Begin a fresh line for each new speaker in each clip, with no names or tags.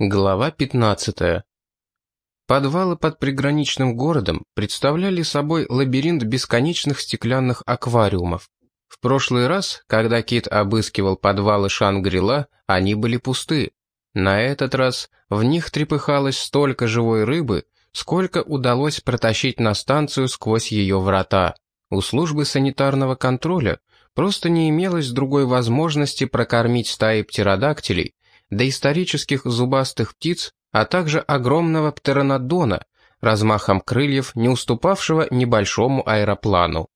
Глава 15. Подвалы под приграничным городом представляли собой лабиринт бесконечных стеклянных аквариумов. В прошлый раз, когда Кит обыскивал подвалы Шангрила, они были пусты. На этот раз в них трепыхалось столько живой рыбы, сколько удалось протащить на станцию сквозь ее врата. У службы санитарного контроля просто не имелось другой возможности прокормить стаи птеродактилей, доисторических зубастых птиц, а также огромного птеранодона, размахом крыльев, не уступавшего небольшому аэроплану.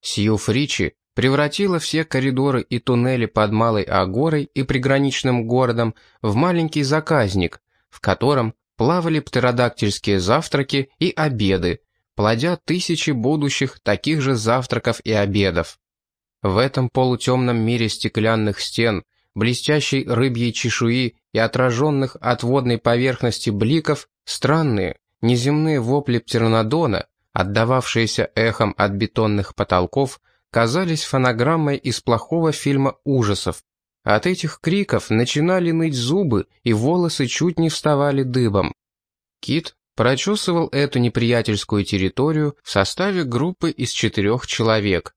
Сью Фричи превратила все коридоры и туннели под Малой Агорой и приграничным городом в маленький заказник, в котором плавали птеродактильские завтраки и обеды, плодя тысячи будущих таких же завтраков и обедов. В этом полутемном мире стеклянных стен, блестящей рыбьей чешуи и отраженных от водной поверхности бликов, странные, неземные вопли птернодона, отдававшиеся эхом от бетонных потолков, казались фонограммой из плохого фильма ужасов. От этих криков начинали ныть зубы, и волосы чуть не вставали дыбом. Кит прочесывал эту неприятельскую территорию в составе группы из четырех человек.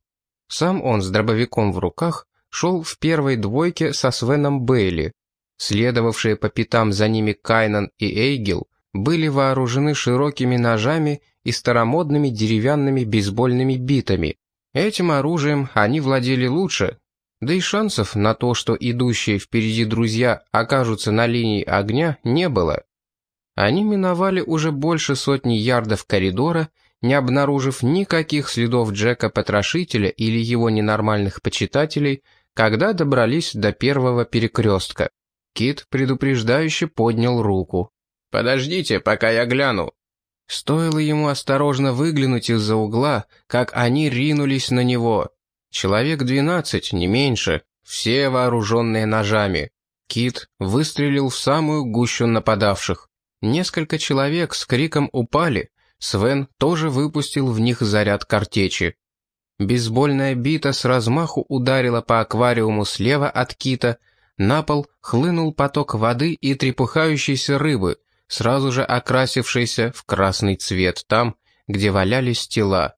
Сам он с дробовиком в руках шел в первой двойке со Свеном Бейли. Следовавшие по пятам за ними Кайнан и Эйгел были вооружены широкими ножами и старомодными деревянными бейсбольными битами. Этим оружием они владели лучше, да и шансов на то, что идущие впереди друзья окажутся на линии огня, не было. Они миновали уже больше сотни ярдов коридора, не обнаружив никаких следов Джека-потрошителя или его ненормальных почитателей, когда добрались до первого перекрестка. Кит предупреждающе поднял руку. «Подождите, пока я гляну». Стоило ему осторожно выглянуть из-за угла, как они ринулись на него. Человек двенадцать, не меньше, все вооруженные ножами. Кит выстрелил в самую гущу нападавших. Несколько человек с криком упали. Свен тоже выпустил в них заряд картечи. Бейсбольная бита с размаху ударила по аквариуму слева от кита, на пол хлынул поток воды и трепыхающейся рыбы, сразу же окрасившейся в красный цвет там, где валялись тела.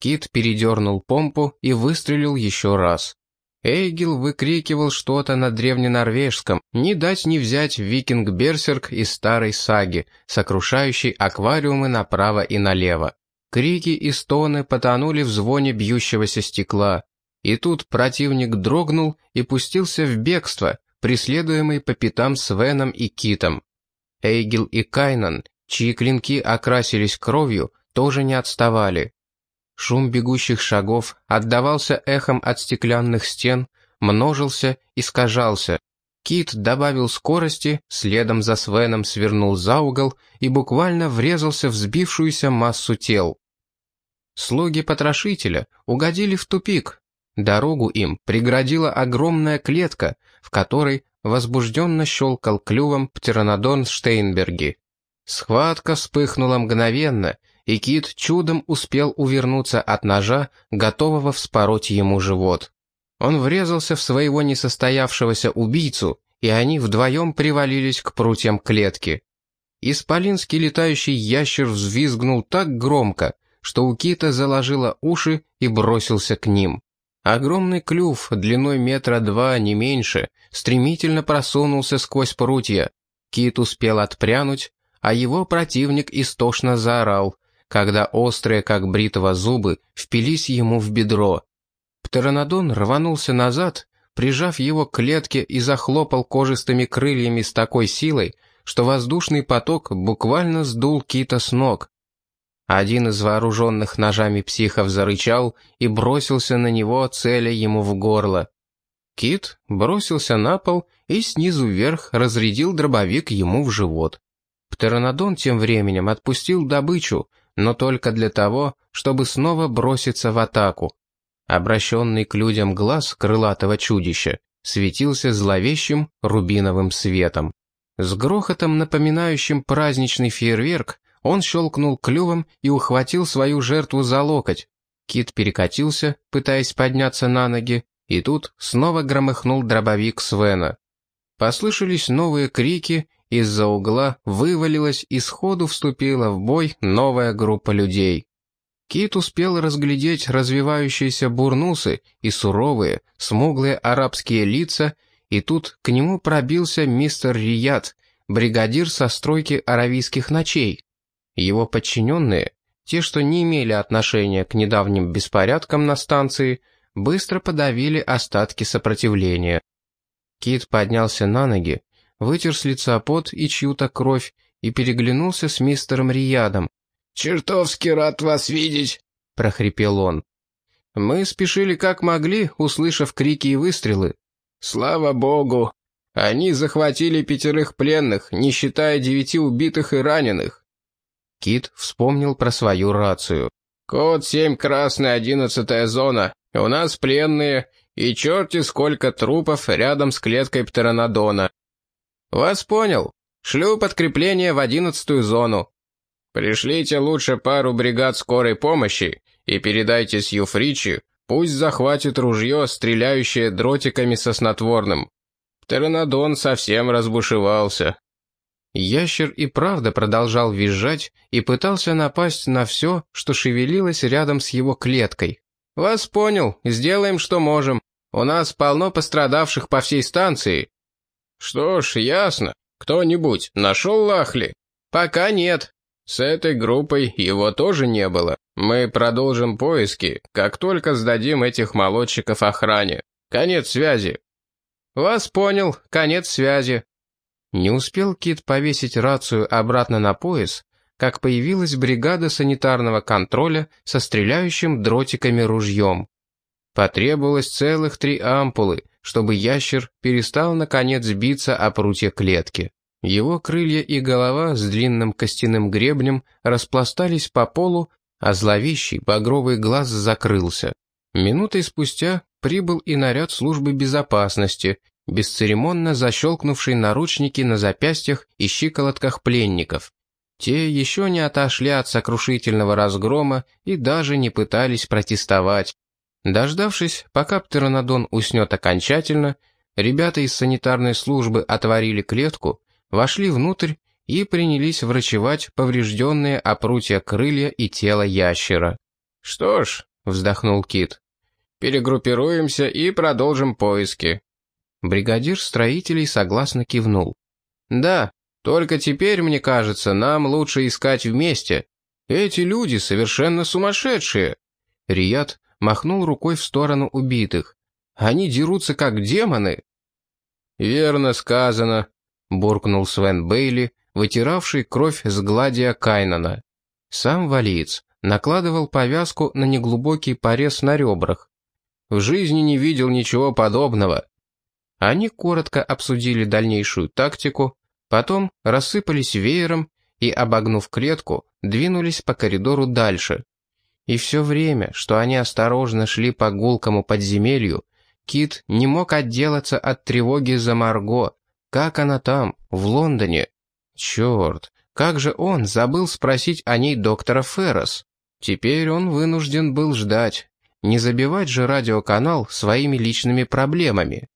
Кит передернул помпу и выстрелил еще раз. Эйгил выкрикивал что-то на древненорвежском, не дать не взять викинг-берсерк из старой саги, сокрушающий аквариумы направо и налево. Крики и стоны потонули в звоне бьющегося стекла. И тут противник дрогнул и пустился в бегство, преследуемый по пятам Свеном и Китом. Эйгил и Кайнан, чьи клинки окрасились кровью, тоже не отставали. Шум бегущих шагов отдавался эхом от стеклянных стен, множился, искажался. Кит добавил скорости, следом за Свеном свернул за угол и буквально врезался в сбившуюся массу тел. Слуги потрошителя угодили в тупик. Дорогу им преградила огромная клетка, в которой возбужденно щелкал клювом птеранодон Штейнберги. Схватка вспыхнула мгновенно, и Кит чудом успел увернуться от ножа, готового вспороть ему живот. Он врезался в своего несостоявшегося убийцу, и они вдвоем привалились к прутьям клетки. Исполинский летающий ящер взвизгнул так громко, что у кита заложило уши и бросился к ним. Огромный клюв, длиной метра два, не меньше, стремительно просунулся сквозь прутья. Кит успел отпрянуть, а его противник истошно заорал, когда острые, как бритва, зубы впились ему в бедро. Птеранодон рванулся назад, прижав его к клетке и захлопал кожистыми крыльями с такой силой, что воздушный поток буквально сдул кита с ног. Один из вооруженных ножами психов зарычал и бросился на него, целя ему в горло. Кит бросился на пол и снизу вверх разрядил дробовик ему в живот. Птеранодон тем временем отпустил добычу, но только для того, чтобы снова броситься в атаку. Обращенный к людям глаз крылатого чудища светился зловещим рубиновым светом. С грохотом, напоминающим праздничный фейерверк, он щелкнул клювом и ухватил свою жертву за локоть. Кит перекатился, пытаясь подняться на ноги, и тут снова громыхнул дробовик Свена. Послышались новые крики, из-за угла вывалилась и сходу вступила в бой новая группа людей. Кит успел разглядеть развивающиеся бурнусы и суровые, смуглые арабские лица, и тут к нему пробился мистер Рияд, бригадир со стройки аравийских ночей. Его подчиненные, те, что не имели отношения к недавним беспорядкам на станции, быстро подавили остатки сопротивления. Кит поднялся на ноги, вытер с лица пот и чью-то кровь и переглянулся с мистером Риядом.
«Чертовски рад вас видеть!»
— прохрипел он. Мы спешили как могли, услышав крики и выстрелы.
«Слава богу! Они захватили пятерых пленных, не считая девяти убитых и раненых».
Кит вспомнил про свою рацию.
«Код 7, красная, одиннадцатая зона. У нас пленные, и черти сколько трупов рядом с клеткой птеранодона.
«Вас понял. Шлю подкрепление в одиннадцатую зону.
Пришлите лучше пару бригад скорой помощи и передайте Сью Фричи, пусть захватит ружье, стреляющее дротиками со снотворным. Птеранодон совсем разбушевался».
Ящер и правда продолжал визжать и пытался напасть на все, что шевелилось рядом с его клеткой. «Вас понял, сделаем, что можем. У нас полно пострадавших по всей станции.
«Что ж, ясно. Кто-нибудь нашел Лахли?»
«Пока нет.
С этой группой его тоже не было. Мы продолжим поиски, как только сдадим этих молодчиков охране. Конец связи».
«Вас понял. Конец связи». Не успел Кит повесить рацию обратно на пояс, как появилась бригада санитарного контроля со стреляющим дротиками ружьем. Потребовалось целых три ампулы, чтобы ящер перестал наконец биться о прутья клетки. Его крылья и голова с длинным костяным гребнем распластались по полу, а зловещий багровый глаз закрылся. Минутой спустя прибыл и наряд службы безопасности, бесцеремонно защелкнувший наручники на запястьях и щиколотках пленников. Те еще не отошли от сокрушительного разгрома и даже не пытались протестовать. Дождавшись, пока птеранодон уснет окончательно, ребята из санитарной службы отворили клетку, вошли внутрь и принялись врачевать поврежденные опрутья крылья и тело ящера.
«Что ж», — вздохнул Кит, — «перегруппируемся и продолжим поиски».
Бригадир строителей согласно кивнул. «Да, только теперь, мне кажется, нам лучше искать вместе. Эти люди совершенно сумасшедшие». Рият махнул рукой в сторону убитых. «Они дерутся как демоны!»
«Верно сказано», — буркнул
Свен Бейли, вытиравший кровь с гладия Кайнана. Сам валиец накладывал повязку на неглубокий порез на ребрах. В жизни не видел ничего подобного. Они коротко обсудили дальнейшую тактику, потом рассыпались веером и, обогнув клетку, двинулись по коридору дальше. И все время, что они осторожно шли по гулкому подземелью, Кит не мог отделаться от тревоги за Марго. Как она там, в Лондоне? Черт, как же он забыл спросить о ней доктора Феррос? Теперь он вынужден был ждать. Не забивать же радиоканал своими личными проблемами.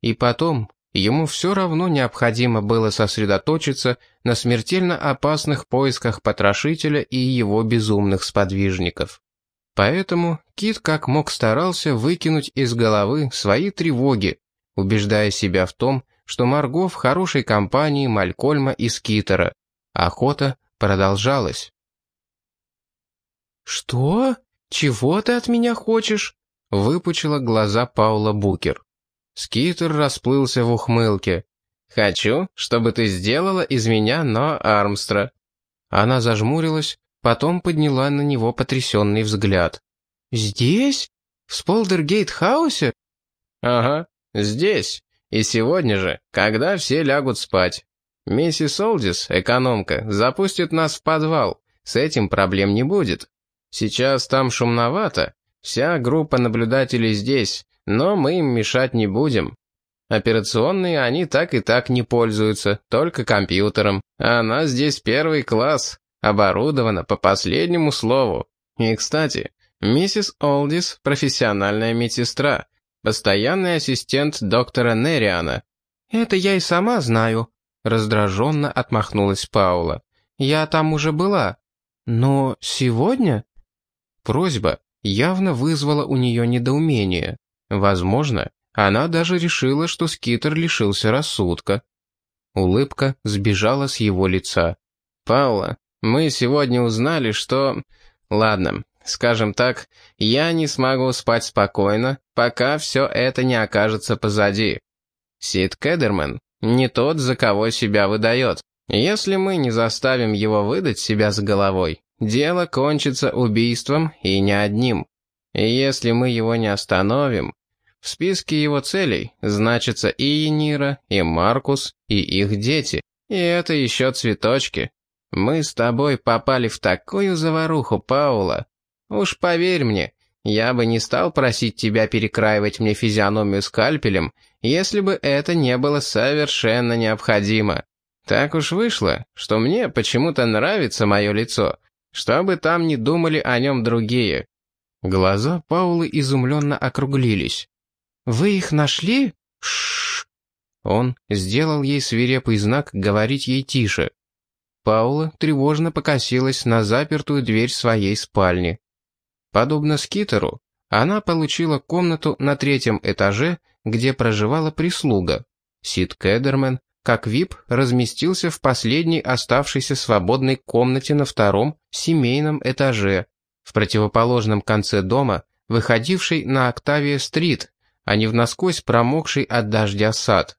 И потом, Ему все равно необходимо было сосредоточиться на смертельно опасных поисках потрошителя и его безумных сподвижников. Поэтому Кит как мог старался выкинуть из головы свои тревоги, убеждая себя в том, что Марго в хорошей компании Малькольма и Скитера. Охота продолжалась. «Что? Чего ты от меня хочешь?» — выпучила глаза Паула Букер. Скитер расплылся в ухмылке. «Хочу, чтобы ты сделала из меня Ноа Армстронга». Она зажмурилась, потом подняла на него потрясенный взгляд. «Здесь? В Сполдергейт-хаусе?»
«Ага, здесь. И сегодня же, когда все лягут спать. Миссис Олдис, экономка, запустит нас в подвал. С этим проблем не будет. Сейчас там шумновато. Вся группа наблюдателей здесь, но мы им мешать не будем. Операционные они так и так не пользуются, только компьютером. А она здесь первый класс, оборудована по последнему слову. И, кстати, миссис Олдис – профессиональная медсестра, постоянный ассистент доктора Нериана.
«Это я и сама знаю», — раздраженно отмахнулась Паула. «Я там уже была. Но сегодня?» Просьба явно вызвала у нее недоумение. Возможно, она даже решила, что Скитер лишился рассудка. Улыбка сбежала с его лица.
«Паула, мы сегодня узнали, что... Ладно, скажем так, я не смогу спать спокойно, пока все это не окажется позади. Сид Кедерман не тот, за кого себя выдает. Если мы не заставим его выдать себя с головой, дело кончится убийством и не одним. И если мы его не остановим, в списке его целей значатся и Енира, и Маркус, и их дети. И это еще цветочки. Мы с тобой попали в такую заваруху, Паула. Уж поверь мне, я бы не стал просить тебя перекраивать мне физиономию скальпелем, если бы это не было совершенно необходимо. Так уж вышло, что мне почему-то нравится мое лицо, чтобы там не думали о нем другие».
Глаза Паулы изумленно округлились. «Вы их нашли?» Шш. Он сделал ей свирепый знак говорить ей тише. Паула тревожно покосилась на запертую дверь своей спальни. Подобно Скитеру, она получила комнату на третьем этаже, где проживала прислуга. Сид Кедермен, как ВИП, разместился в последней оставшейся свободной комнате на втором, семейном этаже, в противоположном конце дома, выходившей на Октавия-стрит, а не в насквозь промокший от дождя сад.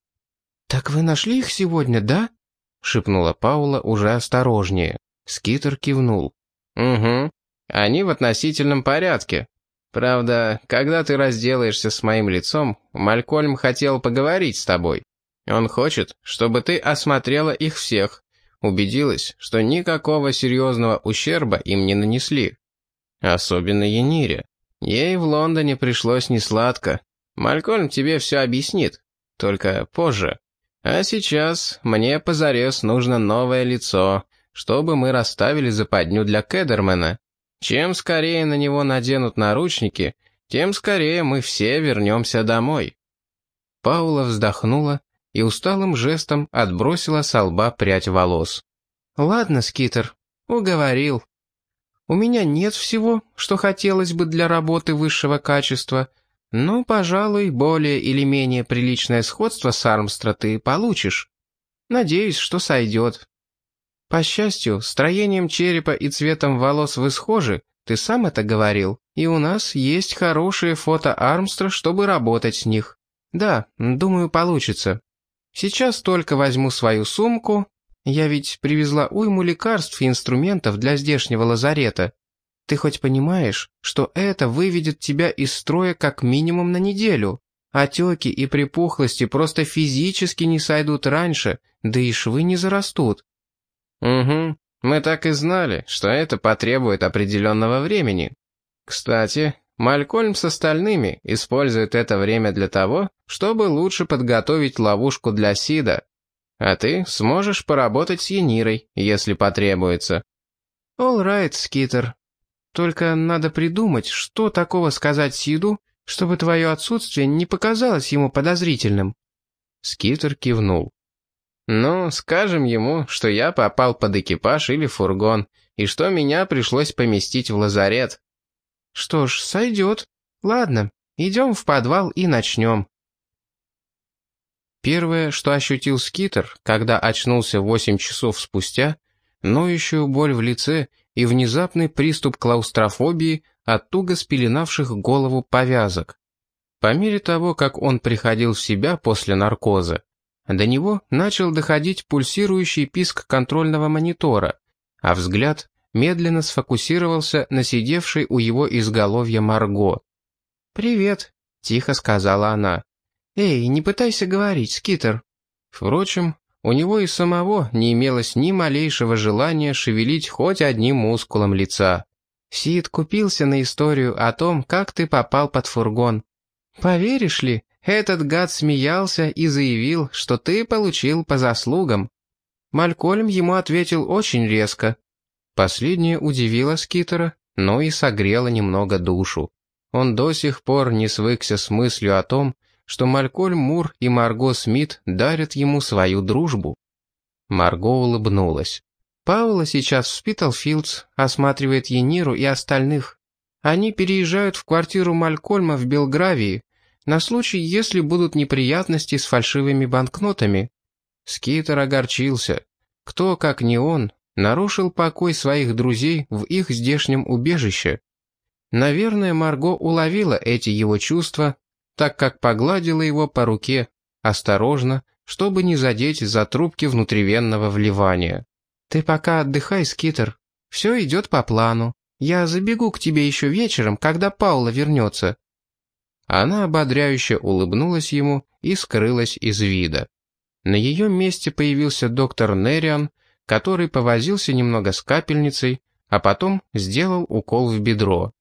«Так вы нашли их сегодня, да?» — шепнула Паула уже осторожнее. Скитер кивнул.
«Угу. Они в относительном порядке. Правда, когда ты разделаешься с моим лицом, Малькольм хотел поговорить с тобой. Он хочет, чтобы ты осмотрела их всех, убедилась, что никакого серьезного ущерба им не нанесли. Особенно Енире. Ей в Лондоне пришлось несладко. Малькольм тебе все объяснит, только позже. А сейчас мне позарез нужно новое лицо, чтобы мы расставили западню для Кедермена. Чем скорее на него наденут наручники, тем скорее мы все вернемся домой».
Паула вздохнула и усталым жестом отбросила со лба прядь волос. «Ладно, Скитер, уговорил. У меня нет всего, что хотелось бы для работы высшего качества, но, пожалуй, более или менее приличное сходство с Армстра ты получишь. Надеюсь, что сойдет. По счастью, строением черепа и цветом волос вы схожи, ты сам это говорил, и у нас есть хорошие фото Армстра, чтобы работать с них. Да, думаю, получится. Сейчас только возьму свою сумку. Я ведь привезла уйму лекарств и инструментов для здешнего лазарета. Ты хоть понимаешь, что это выведет тебя из строя как минимум на неделю? Отеки и припухлости просто физически не сойдут раньше, да и швы не зарастут.
Угу, мы так и знали, что это потребует определенного времени. Кстати, Малькольм с остальными использует это время для того, чтобы лучше подготовить ловушку для Сида. А ты сможешь поработать с Енирой, если потребуется.
All right, Скитер, только надо придумать, что такого сказать Сиду, чтобы твое отсутствие не показалось ему подозрительным».
Скитер кивнул. «Ну, скажем ему, что я попал под экипаж или фургон, и что меня пришлось поместить в лазарет».
«Что ж, сойдет. Ладно, идем в подвал и начнем». Первое, что ощутил Скитер, когда очнулся восемь часов спустя, ноющую боль в лице и внезапный приступ клаустрофобии от туго спеленавших голову повязок. По мере того, как он приходил в себя после наркоза, до него начал доходить пульсирующий писк контрольного монитора, а взгляд медленно сфокусировался на сидевшей у его изголовья Марго. «Привет», — тихо сказала она. «Эй, не пытайся говорить, Скитер». Впрочем, у него и самого не имелось ни малейшего желания шевелить хоть одним мускулом лица. Сид купился на историю о том, как ты попал под фургон. Поверишь ли, этот гад смеялся и заявил, что ты получил по заслугам. Малькольм ему ответил очень резко. Последнее удивило Скитера, но и согрело немного душу. Он до сих пор не свыкся с мыслью о том, что Малькольм Мур и Марго Смит дарят ему свою дружбу. Марго улыбнулась. Паула сейчас в Спитлфилдс осматривает Ениру и остальных. Они переезжают в квартиру Малькольма в Белгравии на случай, если будут неприятности с фальшивыми банкнотами. Скитер огорчился. Кто, как не он, нарушил покой своих друзей в их здешнем убежище. Наверное, Марго уловила эти его чувства, так как погладила его по руке, осторожно, чтобы не задеть за трубки внутривенного вливания. «Ты пока отдыхай, Скитер. Все идет по плану. Я забегу к тебе еще вечером, когда Паула вернется». Она ободряюще улыбнулась ему и скрылась из вида. На ее месте появился доктор Нериан, который повозился немного с капельницей, а потом сделал укол в бедро.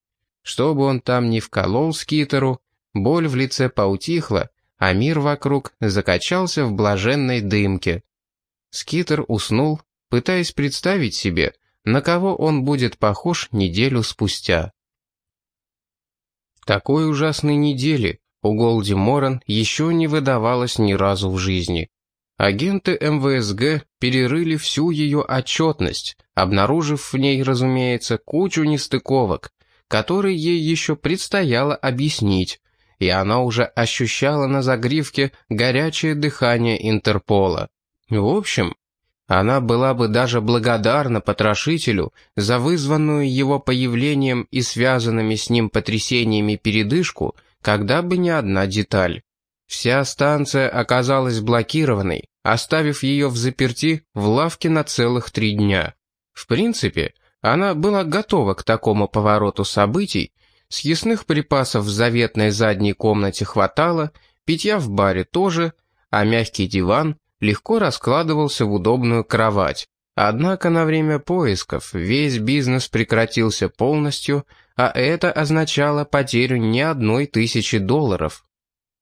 Чтобы он там не вколол скитеру, боль в лице поутихла, а мир вокруг закачался в блаженной дымке. Скитер уснул, пытаясь представить себе, на кого он будет похож неделю спустя. Такой ужасной недели у Голди Моран еще не выдавалось ни разу в жизни. Агенты МВСГ перерыли всю ее отчетность, обнаружив в ней, разумеется, кучу нестыковок, которые ей еще предстояло объяснить, и она уже ощущала на загривке горячее дыхание Интерпола. В общем, она была бы даже благодарна потрошителю за вызванную его появлением и связанными с ним потрясениями передышку, когда бы не одна деталь. Вся станция оказалась блокированной, оставив ее в заперти в лавке на целых три дня. В принципе, она была готова к такому повороту событий, съестных припасов в заветной задней комнате хватало, питья в баре тоже, а мягкий диван легко раскладывался в удобную кровать. Однако на время поисков весь бизнес прекратился полностью, а это означало потерю не одной тысячи долларов.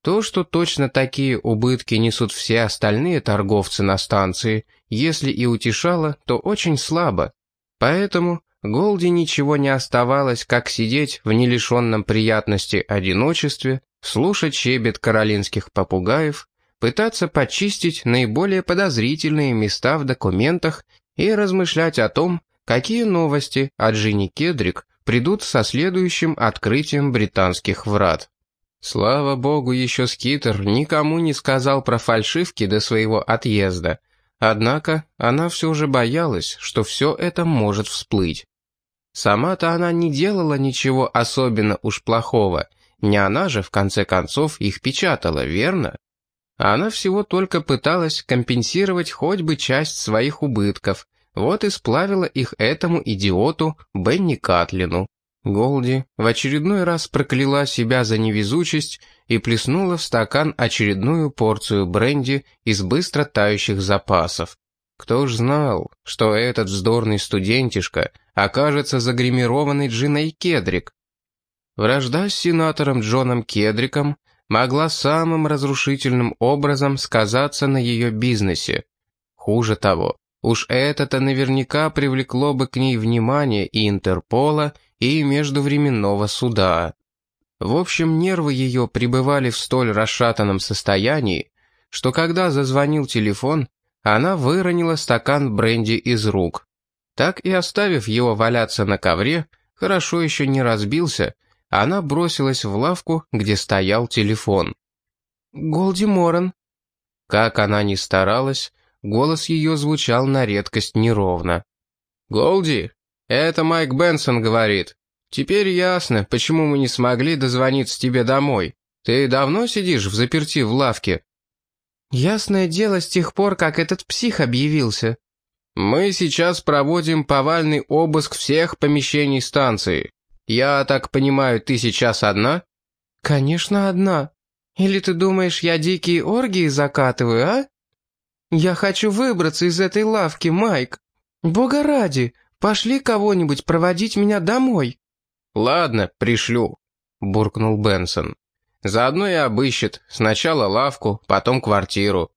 То, что точно такие убытки несут все остальные торговцы на станции, если и утешало, то очень слабо. Поэтому Голди ничего не оставалось, как сидеть в нелишенном приятности одиночестве, слушать щебет каролинских попугаев, пытаться почистить наиболее подозрительные места в документах и размышлять о том, какие новости от Жени Кедрик придут со следующим открытием британских врат. Слава богу, еще Скитер никому не сказал про фальшивки до своего отъезда, однако она все же боялась, что все это может всплыть. Сама-то она не делала ничего особенно уж плохого, не она же, в конце концов, их печатала, верно? Она всего только пыталась компенсировать хоть бы часть своих убытков, вот и сплавила их этому идиоту Бенни Катлину. Голди в очередной раз прокляла себя за невезучесть и плеснула в стакан очередную порцию бренди из быстро тающих запасов. Кто ж знал, что этот вздорный студентишка окажется загримированный Джиной Кедрик? Вражда с сенатором Джоном Кедриком могла самым разрушительным образом сказаться на ее бизнесе. Хуже того, уж это-то наверняка привлекло бы к ней внимание и Интерпола, и Междувременного суда. В общем, нервы ее пребывали в столь расшатанном состоянии, что когда зазвонил телефон, она выронила стакан бренди из рук. Так и оставив его валяться на ковре, хорошо еще не разбился, она бросилась в лавку, где стоял телефон. «Голди Моран». Как она ни старалась, голос ее звучал на редкость неровно. «Голди, это Майк Бенсон говорит. Теперь ясно, почему мы не смогли дозвониться тебе домой. Ты давно сидишь в заперти в лавке?» «Ясное дело, с тех пор, как этот псих объявился». «Мы сейчас проводим повальный обыск всех помещений станции. «Я так понимаю, ты сейчас одна?» «Конечно, одна. Или ты думаешь, я дикие оргии закатываю, а? Я хочу выбраться из этой лавки, Майк. Бога ради, пошли кого-нибудь проводить меня домой». «Ладно, пришлю», — буркнул Бенсон. «Заодно и обыщет. Сначала лавку, потом квартиру».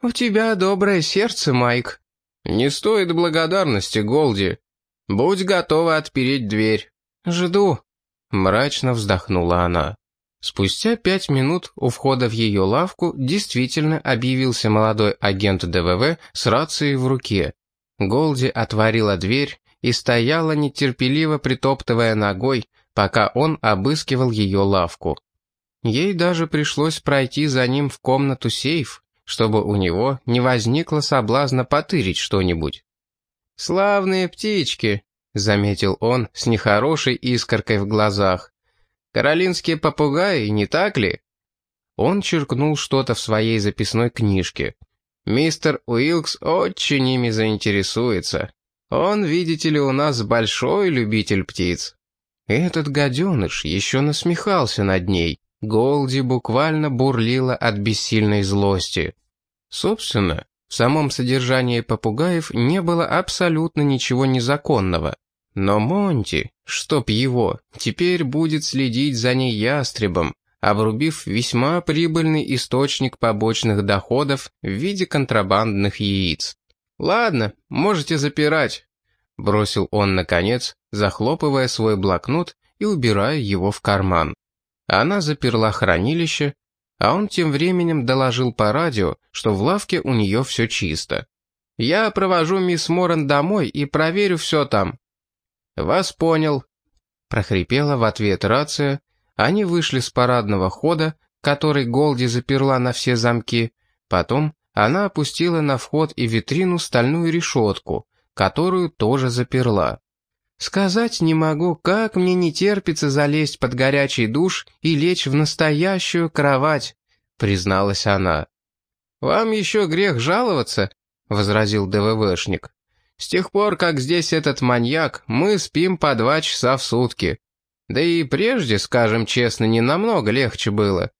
«У тебя доброе сердце, Майк».
«Не стоит благодарности, Голди. Будь готова отпереть дверь».
«Жду», —
мрачно вздохнула она. Спустя пять минут у входа в ее лавку действительно объявился молодой агент ДВВ с рацией в руке. Голди отворила дверь и стояла нетерпеливо притоптывая ногой, пока он обыскивал ее лавку. Ей даже пришлось пройти за ним в комнату сейф, чтобы у него не возникло соблазна потырить что-нибудь. «Славные птички», — заметил он с нехорошей искоркой в глазах. «Каролинские попугаи, не так ли?» Он черкнул что-то в своей записной книжке. «Мистер Уилкс очень ими заинтересуется. Он, видите ли, у нас большой любитель птиц». Этот гаденыш еще насмехался над ней. Голди буквально бурлила от бессильной злости. Собственно, в самом содержании попугаев не было абсолютно ничего незаконного. Но Монти, чтоб его, теперь будет следить за ней ястребом, обрубив весьма прибыльный источник побочных доходов в виде контрабандных яиц. «Ладно, можете запирать», — бросил он наконец, захлопывая свой блокнот и убирая его в карман. Она заперла хранилище, а он тем временем доложил по радио, что в лавке у нее все чисто. «Я провожу мисс Моррен домой и проверю все там». «Вас понял», — прохрипела в ответ рация. Они вышли с парадного хода, который Голди заперла на все замки. Потом она опустила на вход и витрину стальную решетку, которую тоже заперла. Сказать не могу, как мне не терпится залезть под горячий душ и лечь в настоящую кровать, призналась она. Вам еще грех жаловаться, возразил ДВВшник. С тех пор, как здесь этот маньяк, мы спим по два часа в сутки. Да и прежде, скажем честно, не намного легче было.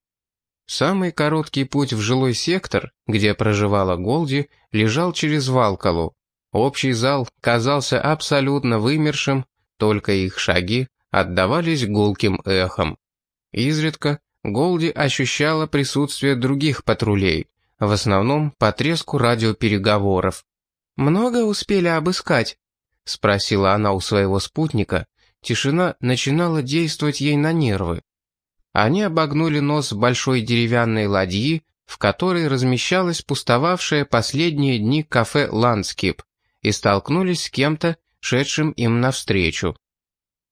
Самый короткий путь в жилой сектор, где проживала Голди, лежал через Валкалу. Общий зал казался абсолютно вымершим, только их шаги отдавались гулким эхом. Изредка Голди ощущала присутствие других патрулей, в основном по треску радиопереговоров. «Много успели обыскать?» — спросила она у своего спутника. Тишина начинала действовать ей на нервы. Они обогнули нос большой деревянной ладьи, в которой размещалось пустовавшее последние дни кафе «Ландскип», и столкнулись с кем-то, шедшим им навстречу.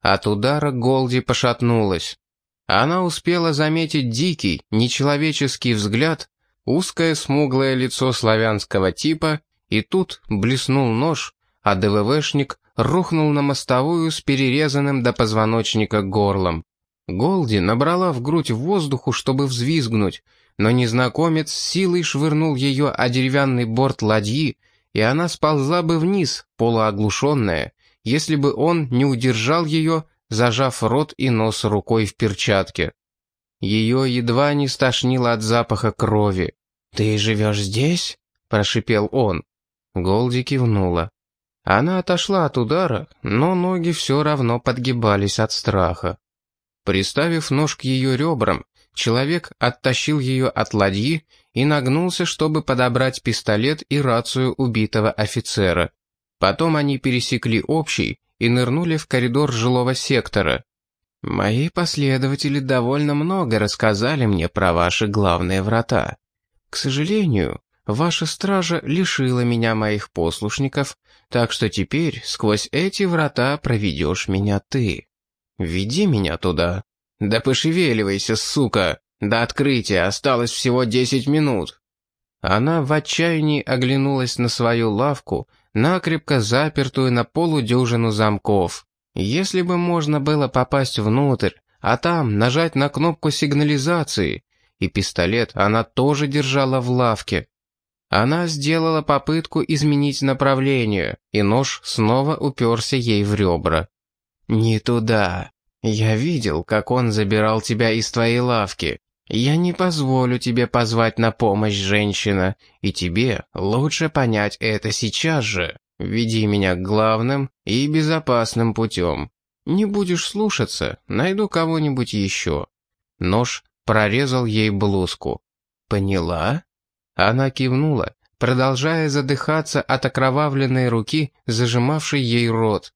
От удара Голди пошатнулась. Она успела заметить дикий, нечеловеческий взгляд, узкое смуглое лицо славянского типа, и тут блеснул нож, а ДВВшник рухнул на мостовую с перерезанным до позвоночника горлом. Голди набрала в грудь воздуху, чтобы взвизгнуть, но незнакомец силой швырнул ее о деревянный борт ладьи, и она сползла бы вниз, полуоглушенная, если бы он не удержал ее, зажав рот и нос рукой в перчатке. Ее едва не стошнило от запаха крови. «Ты живешь здесь?» – прошипел он. Голди кивнула. Она отошла от удара, но ноги все равно подгибались от страха. Приставив нож к ее ребрам, человек оттащил ее от ладьи и нагнулся, чтобы подобрать пистолет и рацию убитого офицера. Потом они пересекли общий и нырнули в коридор жилого сектора. «Мои последователи довольно много рассказали мне про ваши главные врата. К сожалению, ваша стража лишила меня моих послушников, так что теперь сквозь эти врата проведешь меня ты. Веди меня туда». «Да пошевеливайся, сука!» До открытия осталось всего десять минут. Она в отчаянии оглянулась на свою лавку, накрепко запертую на полудюжину замков. Если бы можно было попасть внутрь, а там нажать на кнопку сигнализации, и пистолет она тоже держала в лавке. Она сделала попытку изменить направление, и нож снова уперся ей в ребра. «Не туда. Я видел, как он забирал тебя из твоей лавки. «Я не позволю тебе позвать на помощь, женщина, и тебе лучше понять это сейчас же. Веди меня главным и безопасным путем. Не будешь слушаться, найду кого-нибудь еще». Нож прорезал ей блузку. «Поняла?» Она кивнула, продолжая задыхаться от окровавленной руки, зажимавшей ей рот.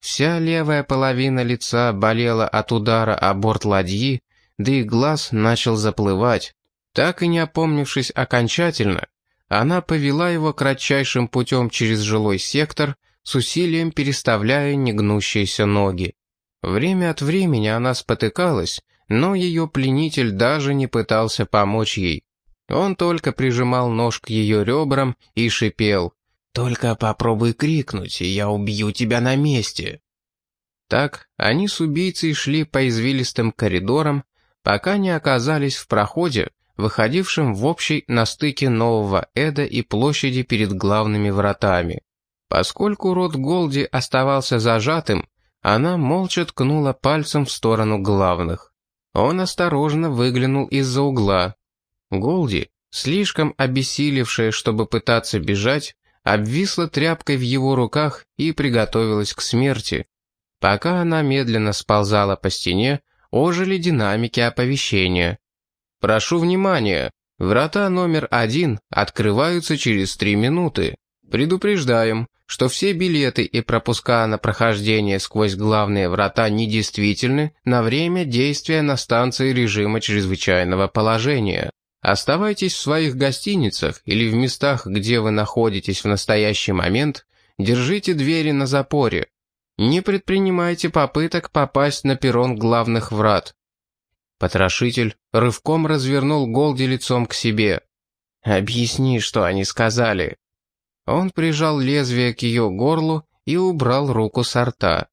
Вся левая половина лица болела от удара о борт ладьи, да и глаз начал заплывать. Так и не опомнившись окончательно, она повела его кратчайшим путем через жилой сектор, с усилием переставляя негнущиеся ноги. Время от времени она спотыкалась, но ее пленитель даже не пытался помочь ей. Он только прижимал нож к ее ребрам и шипел. «Только попробуй крикнуть, и я убью тебя на месте». Так они с убийцей шли по извилистым коридорам, пока не оказались в проходе, выходившем в общей на стыке Нового Эда и площади перед главными вратами. Поскольку рот Голди оставался зажатым, она молча ткнула пальцем в сторону главных. Он осторожно выглянул из-за угла. Голди, слишком обессилевшая, чтобы пытаться бежать, обвисла тряпкой в его руках и приготовилась к смерти. Пока она медленно сползала по стене, ожили динамики оповещения. «Прошу внимания! Врата номер один открываются через три минуты. Предупреждаем, что все билеты и пропуска на прохождение сквозь главные врата недействительны на время действия на станции режима чрезвычайного положения. Оставайтесь в своих гостиницах или в местах, где вы находитесь в настоящий момент, держите двери на запоре. Не предпринимайте попыток попасть на перрон главных врат. Потрошитель рывком развернул Голди лицом к себе. «Объясни, что они сказали». Он прижал лезвие к ее горлу и убрал руку с рта.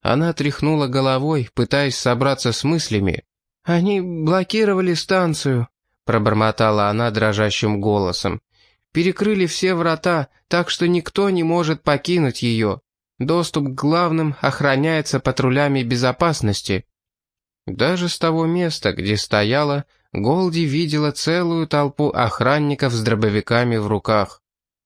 Она тряхнула головой, пытаясь собраться с мыслями. «Они блокировали станцию», — пробормотала она дрожащим голосом. «Перекрыли все врата, так что никто не может покинуть ее. Доступ к главным охраняется патрулями безопасности». Даже с того места, где стояла, Голди видела целую толпу охранников с дробовиками в руках.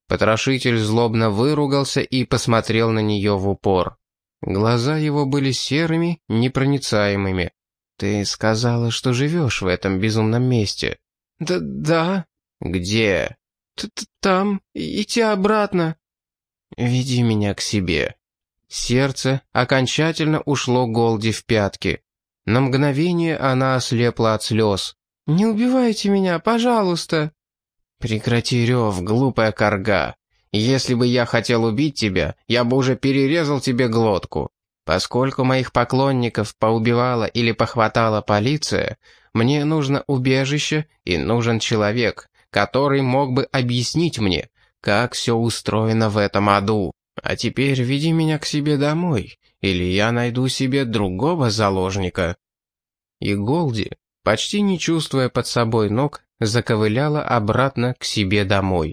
Потрошитель злобно выругался и посмотрел на нее в упор. Глаза его были серыми, непроницаемыми. «Ты сказала, что живешь в этом безумном месте». «Да, да». «Где?» Т -т «Там. Идти обратно». «Веди меня к себе». Сердце окончательно ушло Голди в пятки. На мгновение она ослепла от слез. «Не убивайте меня, пожалуйста!» «Прекрати рев, глупая корга. Если бы я хотел убить тебя, я бы уже перерезал тебе глотку. Поскольку моих поклонников поубивала или похватала полиция, мне нужно убежище и нужен человек, который мог бы объяснить мне, как все устроено в этом аду. А теперь веди меня к себе домой, или я найду себе другого заложника». И Голди, почти не чувствуя под собой ног, заковыляла обратно к себе домой.